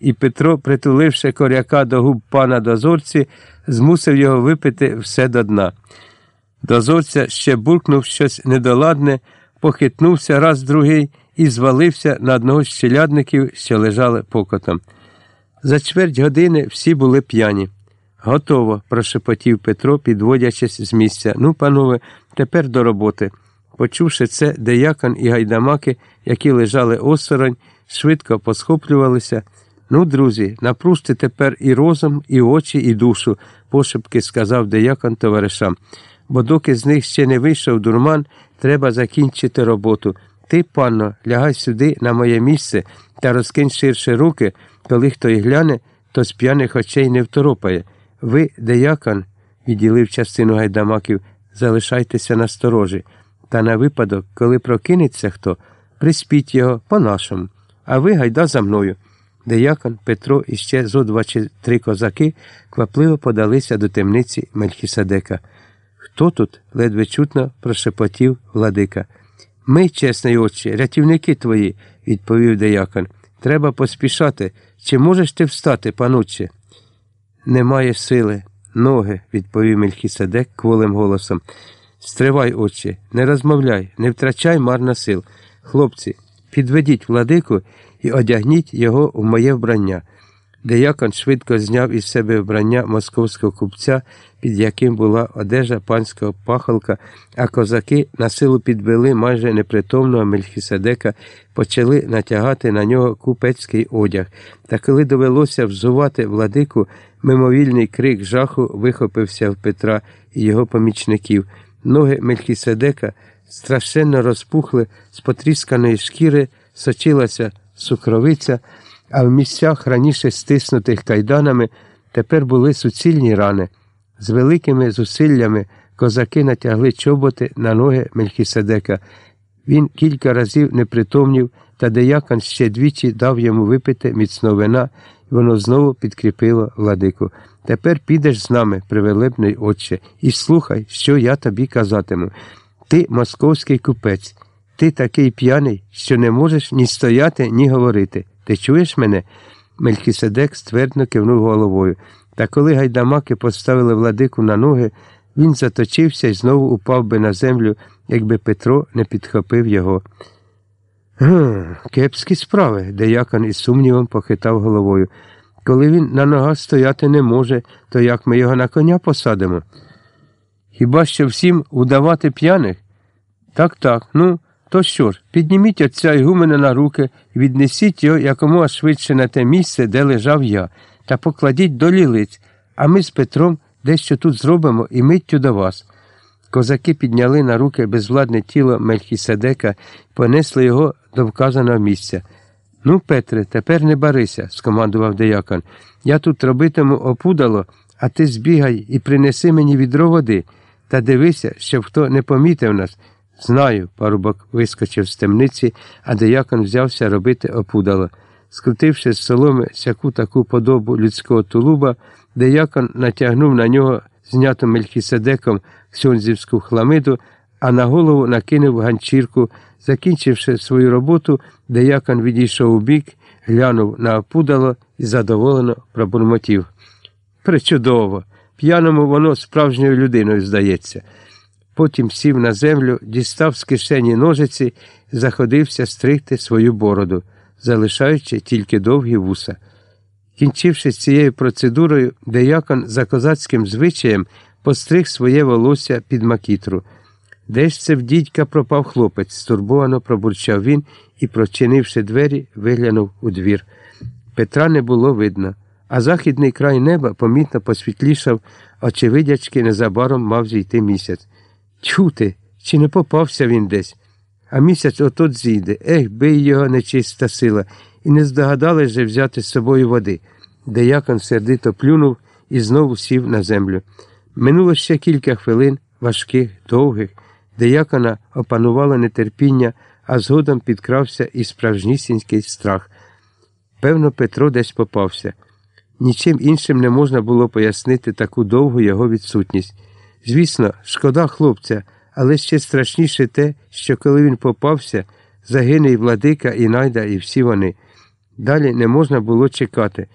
і Петро, притуливши коряка до губ пана дозорці, змусив його випити все до дна. Дозорця ще буркнув щось недоладне, похитнувся раз другий і звалився на одного з челядників, що лежали покотом. За чверть години всі були п'яні. Готово, прошепотів Петро, підводячись з місця. Ну, панове, тепер до роботи. Почувши це, деякон і гайдамаки, які лежали осторонь, швидко посхоплювалися. Ну, друзі, напружте тепер і розум, і очі, і душу, пошепки сказав деякон товаришам. Бо доки з них ще не вийшов дурман, треба закінчити роботу. Ти, панно, лягай сюди, на моє місце, та розкинь ширше руки, коли хто й гляне, то з п'яних очей не второпає. Ви, деякон, відділив частину гайдамаків, залишайтеся на сторожі. Та на випадок, коли прокинеться хто, приспіть його по-нашому, а ви гайда за мною. Деякон, Петро і ще зо два чи три козаки квапливо подалися до темниці Мельхіседека. Хто тут? ледве чутно прошепотів владика. Ми, чесний отче, рятівники твої, відповів деякон. Треба поспішати. Чи можеш ти встати, пануче? Немає сили, ноги, відповів Мельхіседек кволим голосом. Стривай, отче, не розмовляй, не втрачай марно сил. Хлопці, підведіть владику і одягніть його в моє вбрання. Деякон швидко зняв із себе вбрання московського купця, під яким була одежа панського пахолка, а козаки на силу підвели майже непритомного Мельхіседека, почали натягати на нього купецький одяг. Та коли довелося взувати владику, мимовільний крик жаху вихопився в Петра і його помічників. Ноги Мельхіседека страшенно розпухли, з потрісканої шкіри сочилася сукровиця, а в місцях раніше стиснутих кайданами тепер були суцільні рани. З великими зусиллями козаки натягли чоботи на ноги Мельхіседека. Він кілька разів не притомнів, та деякон ще двічі дав йому випити міцного вина, і воно знову підкріпило владику. Тепер підеш з нами, привелебний отче, і слухай, що я тобі казатиму. Ти московський купець, ти такий п'яний, що не можеш ні стояти, ні говорити. Ти чуєш мене? Мелькіседек ствердно кивнув головою. Та коли гайдамаки поставили владику на ноги, він заточився і знову упав би на землю, якби Петро не підхопив його. Гм, кепські справи, деякон із сумнівом похитав головою. Коли він на ногах стояти не може, то як ми його на коня посадимо? Хіба що всім удавати п'яних? Так, так, ну, то що ж, підніміть отця Ігумена на руки віднесіть його якомога швидше на те місце, де лежав я, та покладіть до лілиць, а ми з Петром дещо тут зробимо і миттю до вас. Козаки підняли на руки безвладне тіло Мельхіседека понесли його до вказаного місця. Ну, Петре, тепер не барися, скомандував деякон. Я тут робитиму опудало, а ти збігай і принеси мені відро води. Та дивися, щоб хто не помітив нас. Знаю, парубок вискочив з темниці, а деякон взявся робити опудало. Скрутивши з соломи сяку таку подобу людського тулуба, деякон натягнув на нього зняту мельхіседеком ксьонзівську хламиду, а на голову накинув ганчірку. Закінчивши свою роботу, деякон відійшов у бік, глянув на опудало і задоволено пробурмотів. Причудово! П'яному воно справжньою людиною здається. Потім сів на землю, дістав з кишені ножиці заходився стригти свою бороду, залишаючи тільки довгі вуса. Кінчивши з цією процедурою, деякон за козацьким звичаєм постриг своє волосся під макітру. Де ж це в дідька пропав хлопець? стурбовано пробурчав він і, прочинивши двері, виглянув у двір. Петра не було видно, а західний край неба помітно посвітлішав, очевидячки незабаром мав зійти місяць. Чути, чи не попався він десь? А місяць отот зійде, ех, бий його нечиста сила, і не здогадались же взяти з собою води. Деякон сердито плюнув і знову сів на землю. Минуло ще кілька хвилин, важких, довгих. Деякона опанувало нетерпіння, а згодом підкрався і справжнісінький страх. Певно, Петро десь попався. Нічим іншим не можна було пояснити таку довгу його відсутність. Звісно, шкода хлопця, але ще страшніше те, що коли він попався, загине і владика, і найда, і всі вони. Далі не можна було чекати.